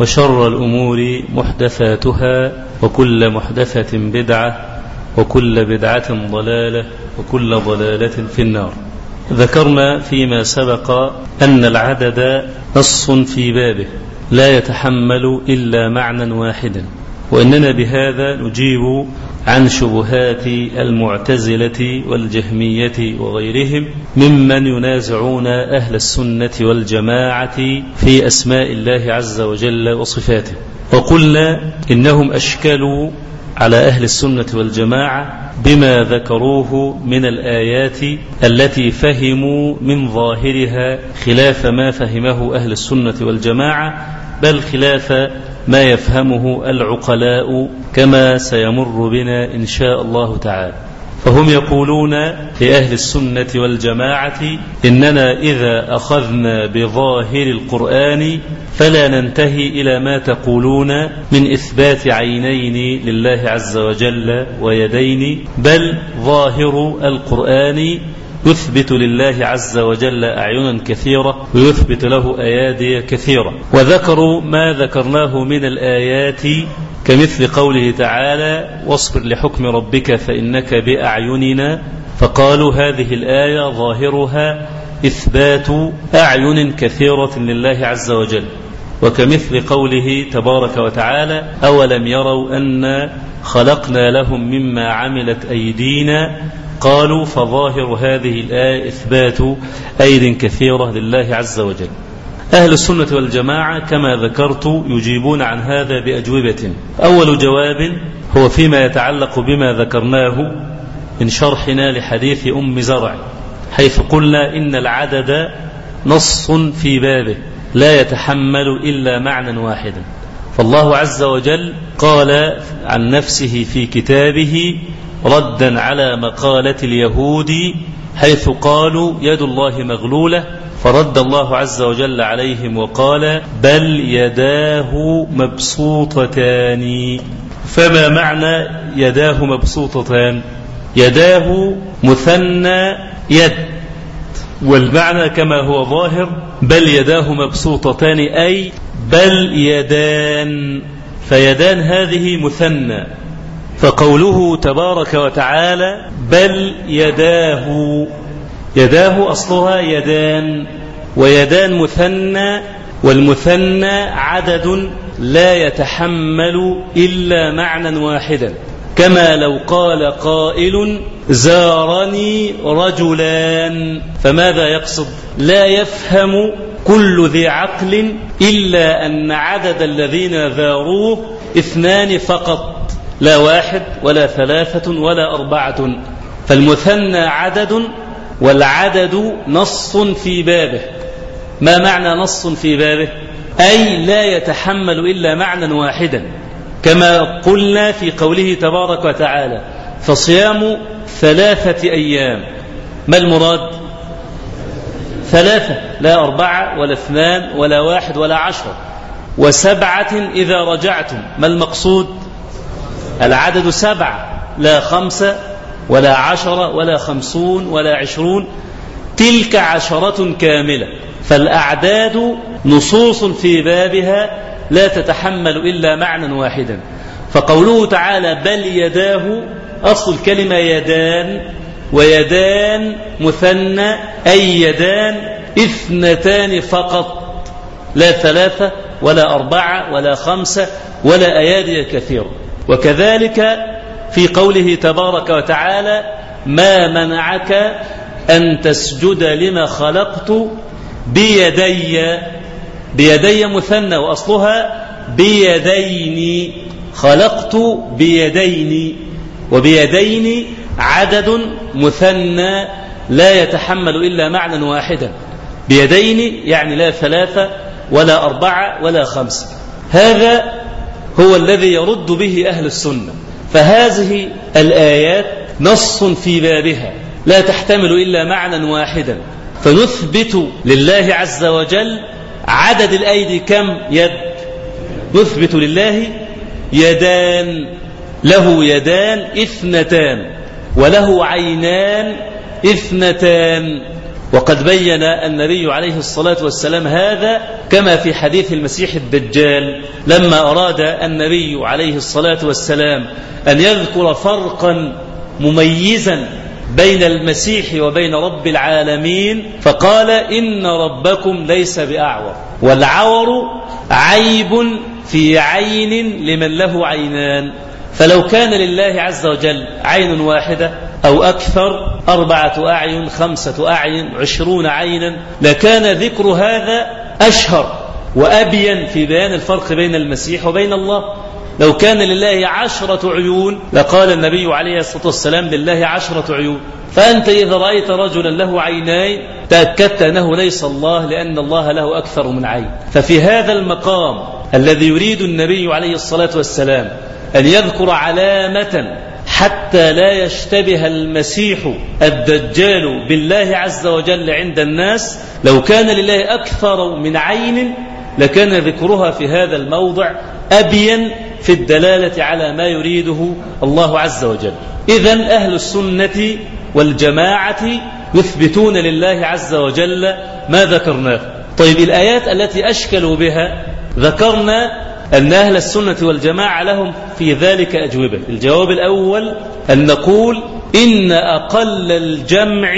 وشر الأمور محدثاتها وكل محدثة بدعة وكل بدعة ضلالة وكل ضلالة في النار. ذكرنا فيما سبق أن العدد نص في بابه لا يتحمل إلا معنى واحدا وإننا بهذا نجيب عن شبهات المعتزلة والجهمية وغيرهم ممن ينازعون أهل السنة والجماعة في أسماء الله عز وجل وصفاته. وقلنا إنهم أشكلوا على أهل السنة والجماعة بما ذكروه من الآيات التي فهموا من ظاهرها خلاف ما فهمه أهل السنة والجماعة بل خلاف ما يفهمه العقلاء كما سيمر بنا إن شاء الله تعالى. فهم يقولون لأهل السنة والجماعة إننا إذا أخذنا بظاهر القرآن فلا ننتهي إلى ما تقولون من إثبات عينين لله عز وجل ويدين بل ظاهر القرآن يثبت لله عز وجل أعينا كثيرة ويثبت له أيادي كثيرة. وذكروا ما ذكرناه من الآيات كمثل قوله تعالى واصبر لحكم ربك فإنك بأعيننا. فقالوا هذه الآية ظاهرها إثبات أعين كثيرة لله عز وجل. وكمثل قوله تبارك وتعالى أولم يروا أن خلقنا لهم مما عملت أيدينا قالوا فظاهر هذه الآية إثبات أيد كثيرة لله عز وجل. أهل السنة والجماعة كما ذكرت يجيبون عن هذا بأجوبة. أول جواب هو فيما يتعلق بما ذكرناه من شرحنا لحديث أم زرع حيث قلنا إن العدد نص في بابه لا يتحمل إلا معنى واحدا فالله عز وجل قال عن نفسه في كتابه ردا على مقالة اليهود حيث قالوا يد الله مغلولة فرد الله عز وجل عليهم وقال بل يداه مبسوطتان. فما معنى يداه مبسوطتان؟ يداه مثنى يد. والمعنى كما هو ظاهر بل يداه مبسوطتان أي بل يدان. فيدان هذه مثنى. فقوله تبارك وتعالى بل يداه يداه أصلها يدان ويدان مثنى والمثنى عدد لا يتحمل إلا معنى واحدا كما لو قال قائل زارني رجلان فماذا يقصد؟ لا يفهم كل ذي عقل إلا أن عدد الذين ذاروه اثنان فقط. لا واحد ولا ثلاثة ولا أربعة فالمثنى عدد والعدد نص في بابه. ما معنى نص في بابه؟ أي لا يتحمل إلا معنى واحدا كما قلنا في قوله تبارك وتعالى فصيام ثلاثة أيام. ما المراد؟ ثلاثة لا أربعة ولا اثنان ولا واحد ولا عشرة وسبعة إذا رجعتم. ما المقصود؟ العدد سبعة لا خمسة ولا عشرة ولا خمسون ولا عشرون. تلك عشرة كاملة. فالأعداد نصوص في بابها لا تتحمل إلا معنى واحدا. فقوله تعالى بل يداه أصل الكلمة يدان ويدان مثنى أي يدان اثنتان فقط. لا ثلاثة ولا أربعة ولا خمسة ولا أيادي كثيرة. وكذلك في قوله تبارك وتعالى ما منعك أن تسجد لما خلقت بيدي بيدي مثنى وأصلها بيدين خلقت بيدين وبيدين عدد مثنى لا يتحمل إلا معنى واحدا. بيدين يعني لا ثلاثة ولا أربعة ولا خمسة. هذا هو الذي يرد به أهل السنة. فهذه الآيات نص في بابها. لا تحتمل إلا معنى واحدا. فنثبت لله عز وجل عدد الأيدي كم يد؟ نثبت لله يدان. له يدان اثنتان وله عينان اثنتان. وقد بين النبي عليه الصلاة والسلام هذا كما في حديث المسيح الدجال لما أراد النبي عليه الصلاة والسلام أن يذكر فرقا مميزا بين المسيح وبين رب العالمين فقال إن ربكم ليس بأعور والعور عيب في عين لمن له عينان فلو كان لله عز وجل عين واحدة أو أكثر أربعة أعين خمسة أعين عشرون عينا. لكان ذكر هذا أشهر وأبين في بيان الفرق بين المسيح وبين الله. لو كان لله عشرة عيون لقال النبي عليه الصلاة والسلام لله عشرة عيون. فأنت إذا رأيت رجلا له عينين تأكدت أنه ليس الله لأن الله له أكثر من عين. ففي هذا المقام الذي يريد النبي عليه الصلاة والسلام أن يذكر علامة حتى لا يشتبه المسيح الدجال بالله عز وجل عند الناس. لو كان لله أكثر من عين لكان ذكرها في هذا الموضع أبين في الدلالة على ما يريده الله عز وجل. إذا أهل السنة والجماعة يثبتون لله عز وجل ما ذكرناه. طيب الآيات التي أشكلوا بها ذكرنا أن أهل السنة والجماعة لهم في ذلك أجوبة. الجواب الأول أن نقول إن أقل الجمع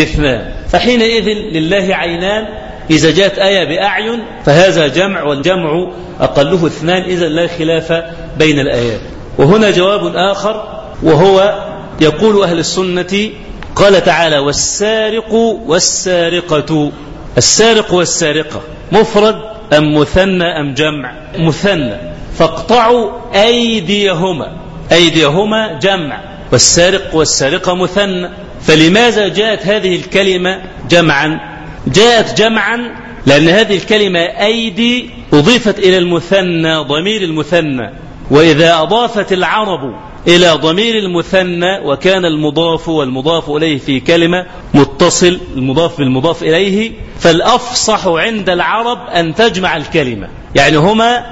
اثنان. فحينئذ لله عينان. إذا جاءت آية بأعين فهذا جمع والجمع أقله اثنان. إذا لا خلاف بين الآيات. وهنا جواب آخر وهو يقول أهل السنة قال تعالى والسارق والسارقة. السارق والسارقة مفرد أم مثنى أم جمع؟ مثنى. فاقطعوا أيديهما. أيديهما جمع. والسارق والسارقة مثنى. فلماذا جاءت هذه الكلمة جمعا؟ جاءت جمعا لأن هذه الكلمة أيدي أضيفت إلى المثنى ضمير المثنى. وإذا أضافت العرب إلى ضمير المثنى وكان المضاف والمضاف إليه في كلمة متصل المضاف بالمضاف إليه فالأفصح عند العرب أن تجمع الكلمة. يعني هما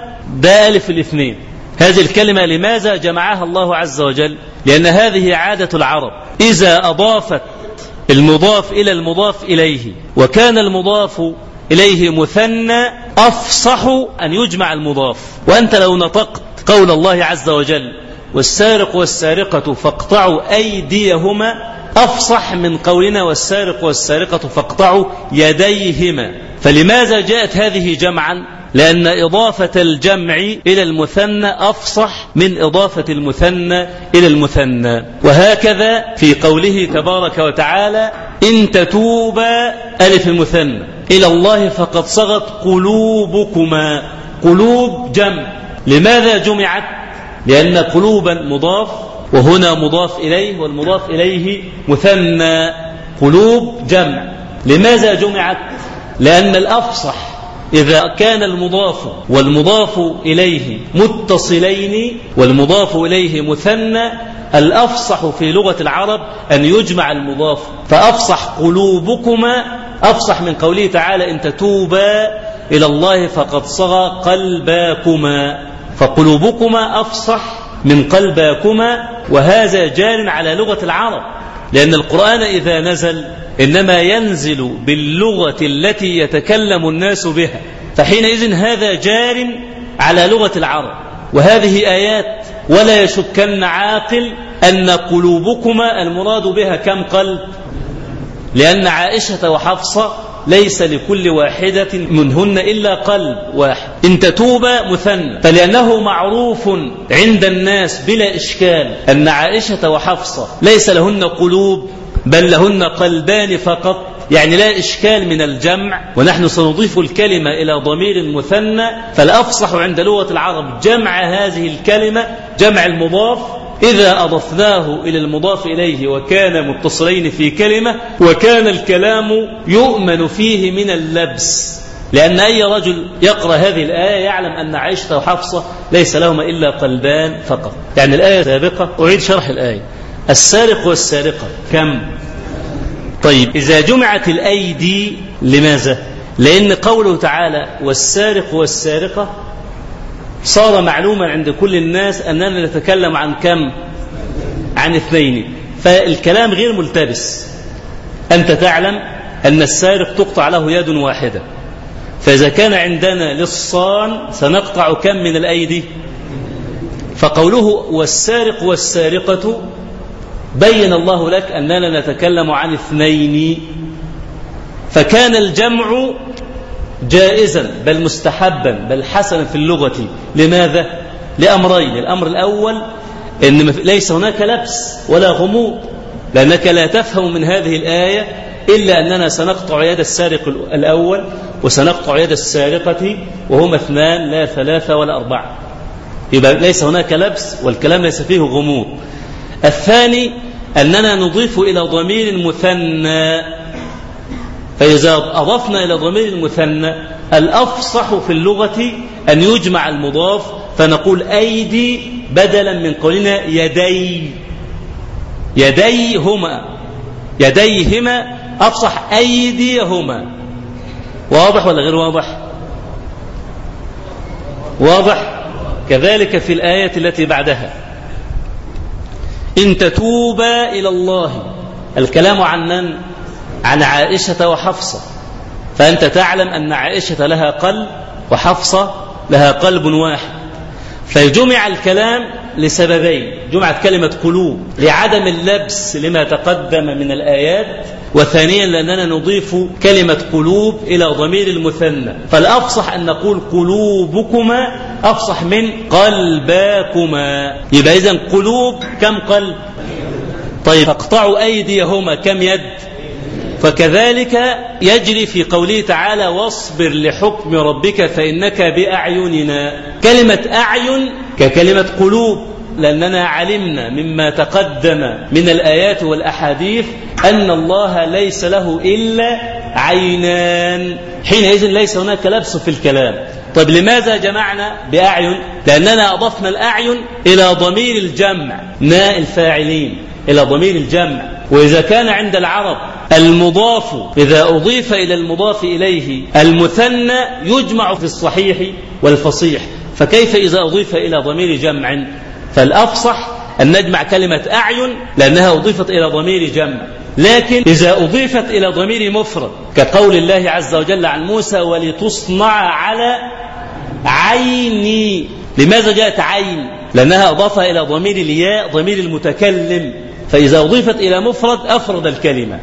ألف الاثنين. هذه الكلمة لماذا جمعها الله عز وجل؟ لأن هذه عادة العرب. إذا أضافت المضاف إلى المضاف إليه وكان المضاف إليه مثنى أفصح أن يجمع المضاف. وأنت لو نطقت قول الله عز وجل والسارق والسارقة فاقطعوا أيديهما أفصح من قولنا والسارق والسارقة فاقطعوا يديهما. فلماذا جاءت هذه جمعا؟ لأن إضافة الجمع إلى المثنى أفصح من إضافة المثنى إلى المثنى. وهكذا في قوله تبارك وتعالى إن تتوبا ألف المثنى إلى الله فقد صغت قلوبكما. قلوب جمع. لماذا جمعت؟ لأن قلوبا مضاف وهنا مضاف إليه والمضاف إليه مثنى قلوب جمع. لماذا جمعت؟ لأن الأفصح إذا كان المضاف والمضاف إليه متصلين والمضاف إليه مثنى الأفصح في لغة العرب أن يجمع المضاف. فأفصح قلوبكما أفصح من قوله تعالى إن تتوبا إلى الله فقد صغى قلباكما. فقلوبكما أفصح من قلباكما وهذا جار على لغة العرب. لأن القرآن إذا نزل إنما ينزل باللغة التي يتكلم الناس بها فحينئذ هذا جار على لغة العرب. وهذه آيات ولا يشكن عاقل أن قلوبكما المراد بها كم قلب؟ لأن عائشة وحفصة ليس لكل واحدة منهن إلا قلب واحد. إن تتوبا مثنى فلأنه معروف عند الناس بلا إشكال أن عائشة وحفصة ليس لهن قلوب بل لهن قلبان فقط يعني لا إشكال من الجمع ونحن سنضيف الكلمة إلى ضمير مثنى فالأفصح عند لغة العرب جمع هذه الكلمة جمع المضاف إذا أضفناه إلى المضاف إليه وكان متصلين في كلمة وكان الكلام يؤمن فيه من اللبس. لأن أي رجل يقرأ هذه الآية يعلم أن عائشة وحفصة ليس لهما إلا قلبان فقط. يعني الآية سابقة أعيد شرح الآية. السارق والسارقة كم؟ طيب إذا جمعت الأيدي لماذا؟ لأن قوله تعالى والسارق والسارقة صار معلوما عند كل الناس أننا نتكلم عن كم؟ عن اثنين. فالكلام غير ملتبس. أنت تعلم أن السارق تقطع له يد واحدة. فإذا كان عندنا لصان سنقطع كم من الأيدي؟ فقوله والسارق والسارقة بين الله لك أننا نتكلم عن اثنين. فكان الجمع جائزا بل مستحبا بل حسنا في اللغة. لماذا؟ لأمرين. الأمر الأول أن ليس هناك لبس ولا غموض لأنك لا تفهم من هذه الآية إلا أننا سنقطع يد السارق الأول وسنقطع يد السارقة وهما اثنان لا ثلاثة ولا أربعة. يبقى ليس هناك لبس والكلام ليس فيه غموض. الثاني أننا نضيف إلى ضمير مثنى. فإذا أضفنا إلى ضمير المثنى الأفصح في اللغة أن يجمع المضاف فنقول أيدي بدلا من قولنا يدي. يديهما. يديهما أفصح أيديهما. واضح ولا غير واضح؟ واضح. كذلك في الآية التي بعدها. إن تتوبا إلى الله. الكلام عن من؟ عن عائشة وحفصة. فأنت تعلم أن عائشة لها قلب وحفصة لها قلب واحد. فجمع الكلام لسببين. جمعت كلمة قلوب لعدم اللبس لما تقدم من الآيات وثانيا لأننا نضيف كلمة قلوب إلى ضمير المثنى. فالأفصح أن نقول قلوبكما أفصح من قلباكما. يبقى إذن قلوب كم قلب؟ طيب فاقطعوا أيديهما كم يد؟ فكذلك يجري في قوله تعالى واصبر لحكم ربك فإنك بأعيننا. كلمة أعين ككلمة قلوب. لأننا علمنا مما تقدم من الآيات والأحاديث أن الله ليس له إلا عينان. حينئذ ليس هناك لبس في الكلام. طيب لماذا جمعنا بأعين؟ لأننا أضفنا الأعين إلى ضمير الجمع ناء الفاعلين إلى ضمير الجمع. وإذا كان عند العرب المضاف إذا أضيف إلى المضاف إليه المثنى يجمع في الصحيح والفصيح. فكيف إذا أضيف إلى ضمير جمع؟ فالأفصح أن نجمع كلمة أعين لأنها أضيفت إلى ضمير جمع لكن إذا أضيفت إلى ضمير مفرد كقول الله عز وجل عن موسى ولتصنع على عيني. لماذا جاءت عين؟ لأنها أضافها إلى ضمير الياء ضمير المتكلم. فإذا أضيفت إلى مفرد أفرد الكلمة.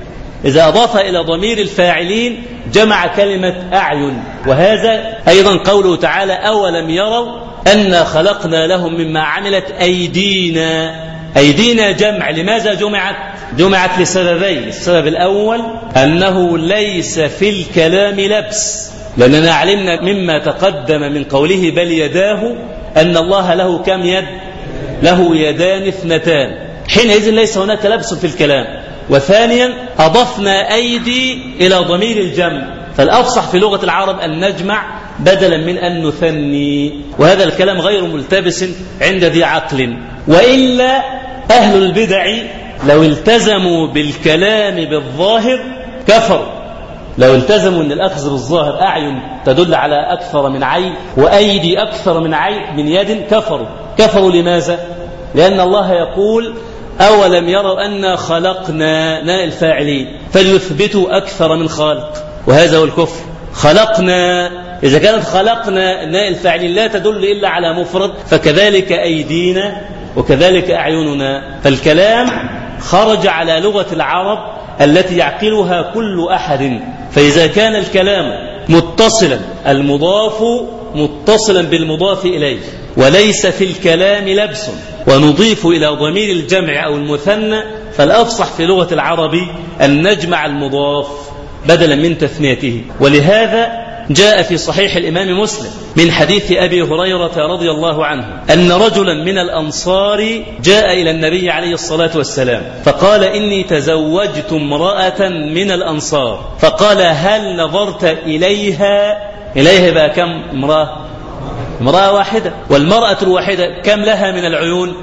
إذا أضاف إلى ضمير الفاعلين جمع كلمة أعين. وهذا أيضا قوله تعالى أولم يروا أنا خلقنا لهم مما عملت أيدينا. أيدينا جمع. لماذا جمعت؟ جمعت لسببين. السبب الأول أنه ليس في الكلام لبس. لأننا علمنا مما تقدم من قوله بل يداه أن الله له كم يد؟ له يدان اثنتان. حينئذ ليس هناك لبس في الكلام. وثانيا أضفنا أيدي إلى ضمير الجمع. فالأفصح في لغة العرب أن نجمع بدلا من أن نثني. وهذا الكلام غير ملتبس عند ذي عقل. وإلا أهل البدع لو التزموا بالكلام بالظاهر كفروا. لو التزموا أن الأخذ بالظاهر أعين تدل على أكثر من عين وأيدي أكثر من عين من يد كفروا. كفروا لماذا؟ لأن الله يقول أولم يروا أنا خلقنا ناء الفاعلين فليثبتوا أكثر من خالق. وهذا هو الكفر. خلقنا إذا كانت خلقنا ناء الفاعلين لا تدل إلا على مفرد فكذلك أيدينا وكذلك أعيننا. فالكلام خرج على لغة العرب التي يعقلها كل أحد. فإذا كان الكلام متصلا المضاف متصلا بالمضاف إليه وليس في الكلام لبس ونضيف إلى ضمير الجمع أو المثنى فالأفصح في لغة العرب أن نجمع المضاف بدلا من تثنيته. ولهذا جاء في صحيح الإمام مسلم من حديث أبي هريرة رضي الله عنه أن رجلا من الأنصار جاء إلى النبي عليه الصلاة والسلام فقال إني تزوجت امرأة من الأنصار فقال هل نظرت إليها؟ إليها بقى كم؟ امرأة. امرأة واحدة. والمرأة الواحدة كم لها من العيون؟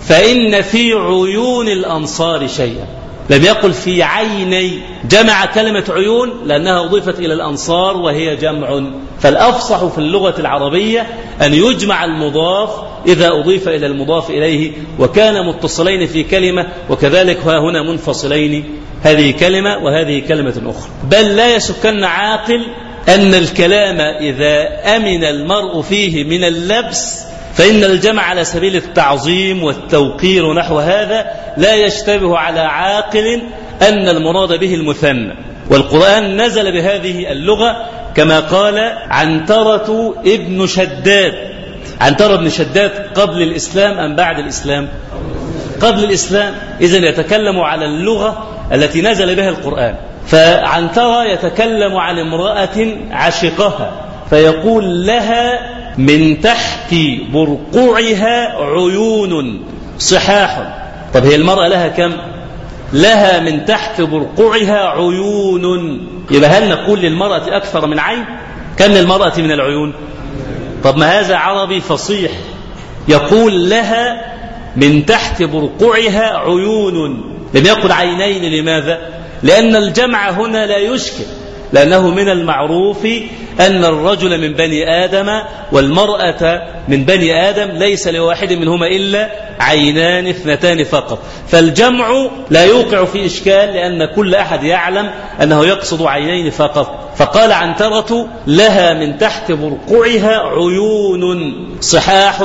فإن في عيون الأنصار شيئا. لم يقل في عيني جمع كلمة عيون لأنها أضيفت إلى الأنصار وهي جمع. فالأفصح في اللغة العربية أن يجمع المضاف إذا أضيف إلى المضاف إليه وكان متصلين في كلمة وكذلك ها هنا منفصلين. هذه كلمة وهذه كلمة أخرى. بل لا يسكن عاقل أن الكلام إذا أمن المرء فيه من اللبس فإن الجمع على سبيل التعظيم والتوقير ونحو هذا لا يشتبه على عاقل أن المراد به المثنى والقرآن نزل بهذه اللغة كما قال عنترة ابن شداد. عنترة ابن شداد قبل الإسلام أم بعد الإسلام؟ قبل الإسلام. إذا يتكلم على اللغة التي نزل بها القرآن. فعنترة يتكلم عن امرأة عشقها فيقول لها من تحت برقعها عيون صحاح. طب هي المرأة لها كم؟ لها من تحت برقعها عيون. يبقى هل نقول للمرأة أكثر من عين؟ كم للمرأة من العيون؟ طب ما هذا عربي فصيح. يقول لها من تحت برقعها عيون. لم يقل عينين لماذا؟ لأن الجمع هنا لا يشكل. لأنه من المعروف أن الرجل من بني آدم والمرأة من بني آدم ليس لواحد منهما إلا عينان اثنتان فقط. فالجمع لا يوقع في إشكال لأن كل أحد يعلم أنه يقصد عينين فقط. فقال عنترة لها من تحت برقعها عيون صحاح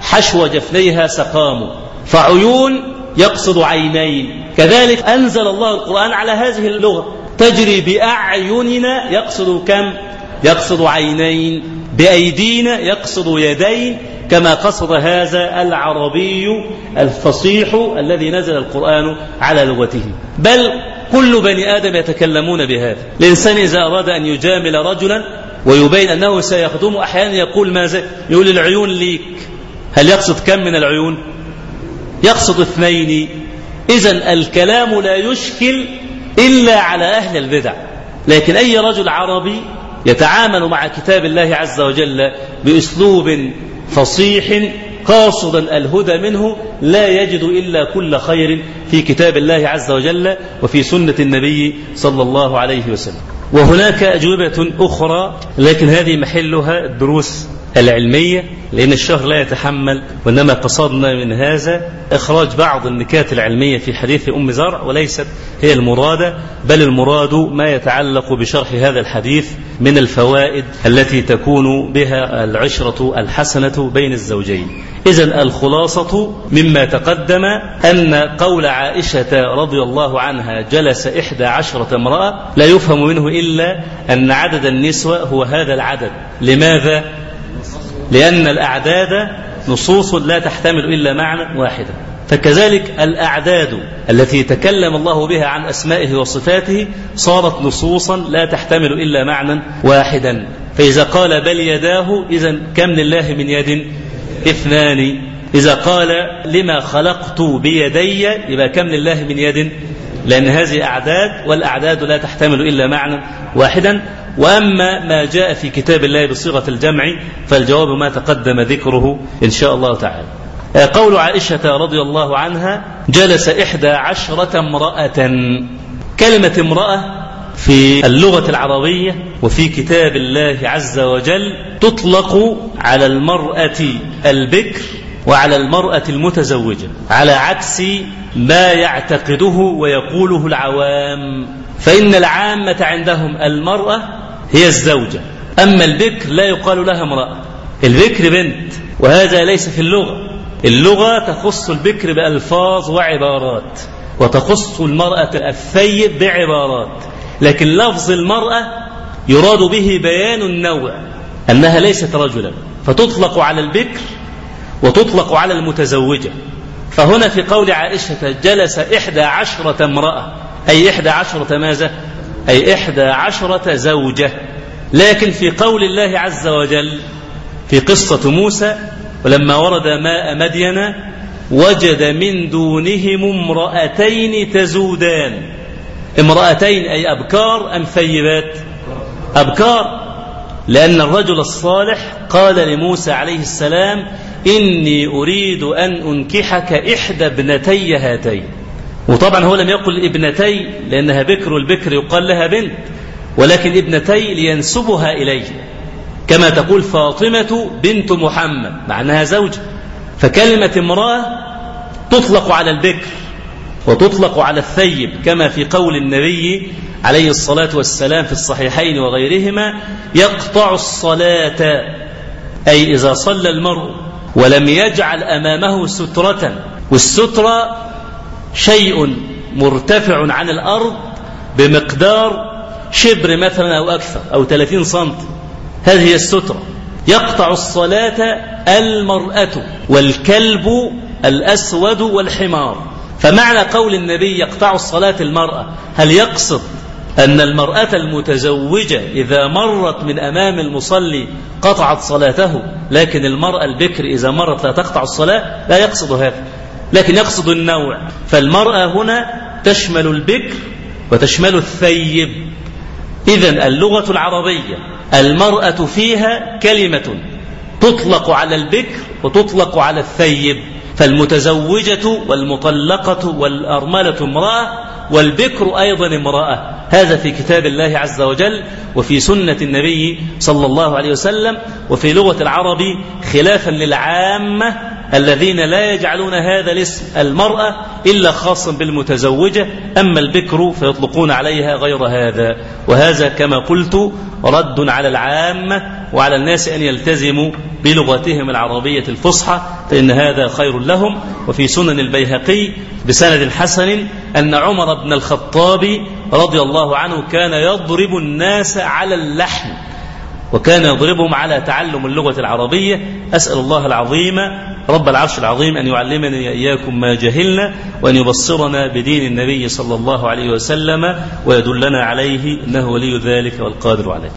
حشو جفنيها سقام. فعيون يقصد عينين. كذلك أنزل الله القرآن على هذه اللغة. تجري بأعيننا يقصد كم؟ يقصد عينين. بأيدينا يقصد يدين. كما قصد هذا العربي الفصيح الذي نزل القرآن على لغته. بل كل بني آدم يتكلمون بهذا. الإنسان إذا أراد أن يجامل رجلا ويبين أنه سيخدم أحيانا يقول ماذا؟ يقول العيون ليك. هل يقصد كم من العيون؟ يقصد اثنين. إذا الكلام لا يشكل إلا على أهل البدع. لكن أي رجل عربي يتعامل مع كتاب الله عز وجل بأسلوب فصيح قاصدا الهدى منه لا يجد إلا كل خير في كتاب الله عز وجل وفي سنة النبي صلى الله عليه وسلم. وهناك أجوبة أخرى لكن هذه محلها الدروس. العلمية لأن الشهر لا يتحمل وإنما قصدنا من هذا إخراج بعض النكات العلمية في حديث أم زرع وليست هي المرادة بل المراد ما يتعلق بشرح هذا الحديث من الفوائد التي تكون بها العشرة الحسنة بين الزوجين إذا الخلاصة مما تقدم أن قول عائشة رضي الله عنها جلس إحدى عشرة امرأة لا يفهم منه إلا أن عدد النسوة هو هذا العدد لماذا؟ لأن الأعداد نصوص لا تحتمل إلا معنى واحدا. فكذلك الأعداد التي تكلم الله بها عن أسمائه وصفاته صارت نصوصا لا تحتمل إلا معنى واحدا. فإذا قال بل يداه إذا كم لله من يد؟ اثنان. إذا قال لما خلقت بيدي يبقى كم لله من يد؟ لأن هذه أعداد والأعداد لا تحتمل إلا معنى واحدا وأما ما جاء في كتاب الله بصيغة الجمع فالجواب ما تقدم ذكره إن شاء الله تعالى. قول عائشة رضي الله عنها جلس إحدى عشرة امرأة. كلمة امرأة في اللغة العربية وفي كتاب الله عز وجل تطلق على المرأة البكر. وعلى المرأة المتزوجة على عكس ما يعتقده ويقوله العوام. فإن العامة عندهم المرأة هي الزوجة أما البكر لا يقال لها امرأة. البكر بنت وهذا ليس في اللغة. اللغة تخص البكر بألفاظ وعبارات وتخص المرأة الثيب بعبارات. لكن لفظ المرأة يراد به بيان النوع أنها ليست رجلا. فتطلق على البكر وتطلق على المتزوجة. فهنا في قول عائشة جلس إحدى عشرة امرأة. أي إحدى عشرة ماذا؟ أي إحدى عشرة زوجة. لكن في قول الله عز وجل في قصة موسى ولما ورد ماء مدين وجد من دونهم امرأتين تزودان. امرأتين أي أبكار أم ثيبات؟ أبكار. لأن الرجل الصالح قال لموسى عليه السلام إني أريد أن أنكحك إحدى ابنتي هاتين. وطبعا هو لم يقل ابنتي لأنها بكر والبكر يقال لها بنت ولكن ابنتي لينسبها إليه. كما تقول فاطمة بنت محمد معناها زوجة فكلمة امرأة تطلق على البكر وتطلق على الثيب كما في قول النبي عليه الصلاة والسلام في الصحيحين وغيرهما يقطع الصلاة أي إذا صلى المرء ولم يجعل أمامه سترة والسترة شيء مرتفع عن الأرض بمقدار شبر مثلا أو أكثر أو 30 سنتي هذه هي السترة. يقطع الصلاة المرأة والكلب الأسود والحمار. فمعنى قول النبي يقطع الصلاة المرأة هل يقصد أن المرأة المتزوجة إذا مرت من أمام المصلي قطعت صلاته لكن المرأة البكر إذا مرت لا تقطع الصلاة لا يقصد هذا لكن يقصد النوع. فالمرأة هنا تشمل البكر وتشمل الثيب. إذا اللغة العربية المرأة فيها كلمة تطلق على البكر وتطلق على الثيب. فالمتزوجة والمطلقة والأرملة امرأة والبكر أيضا امرأة. هذا في كتاب الله عز وجل وفي سنة النبي صلى الله عليه وسلم وفي لغة العرب خلافا للعامة الذين لا يجعلون هذا الاسم المرأة إلا خاصا بالمتزوجة أما البكر فيطلقون عليها غير هذا. وهذا كما قلت رد على العامة وعلى الناس أن يلتزموا بلغتهم العربية الفصحى فإن هذا خير لهم. وفي سنن البيهقي بسند حسن أن عمر بن الخطاب رضي الله عنه كان يضرب الناس على اللحن وكان يضربهم على تعلم اللغة العربية. أسأل الله العظيم رب العرش العظيم أن يعلمني إياكم ما جهلنا وأن يبصرنا بدين النبي صلى الله عليه وسلم ويدلنا عليه إنه ولي ذلك والقادر عليه.